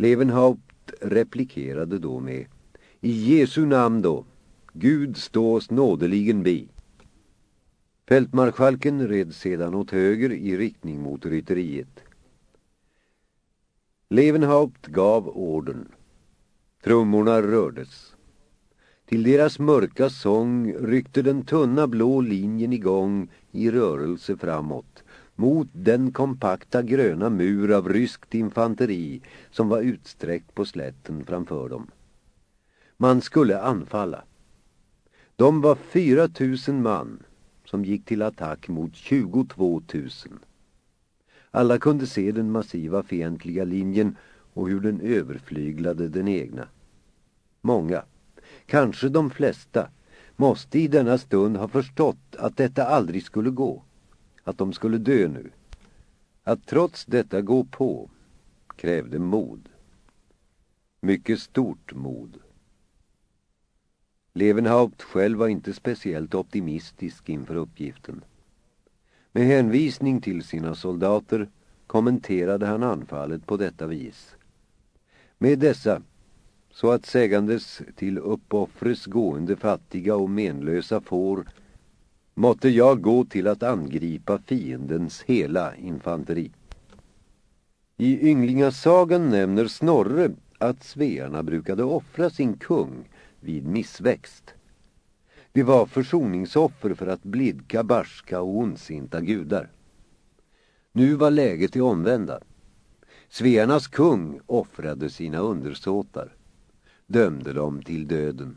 Levenhaupt replikerade då med I Jesu namn då, Gud stå oss nådeligen bi. Fältmarskalken red sedan åt höger i riktning mot rytteriet. Levenhaupt gav orden. Trummorna rördes. Till deras mörka sång ryckte den tunna blå linjen igång i rörelse framåt mot den kompakta gröna mur av ryskt infanteri som var utsträckt på slätten framför dem. Man skulle anfalla. De var 4 000 man som gick till attack mot 22 000. Alla kunde se den massiva fientliga linjen och hur den överflyglade den egna. Många, kanske de flesta, måste i denna stund ha förstått att detta aldrig skulle gå. Att de skulle dö nu. Att trots detta gå på krävde mod. Mycket stort mod. Levenhaupt själv var inte speciellt optimistisk inför uppgiften. Med hänvisning till sina soldater kommenterade han anfallet på detta vis. Med dessa, så att sägandes till uppoffres gående fattiga och menlösa får, måtte jag gå till att angripa fiendens hela infanteri. I Ynglingasagan nämner Snorre att svearna brukade offra sin kung vid missväxt. Det var försoningsoffer för att blidka barska och ondsinta gudar. Nu var läget det omvända. Svearnas kung offrade sina undersåtar, dömde dem till döden.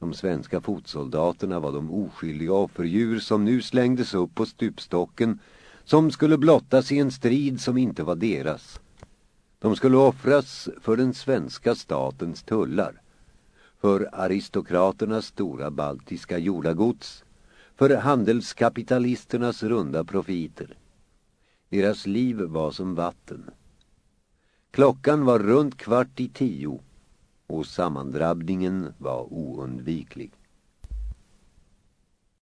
De svenska fotsoldaterna var de oskyldiga offerdjur som nu slängdes upp på stupstocken som skulle blottas i en strid som inte var deras. De skulle offras för den svenska statens tullar för aristokraternas stora baltiska jordagods, för handelskapitalisternas runda profiter. Deras liv var som vatten. Klockan var runt kvart i tio och sammandrabbningen var oundviklig.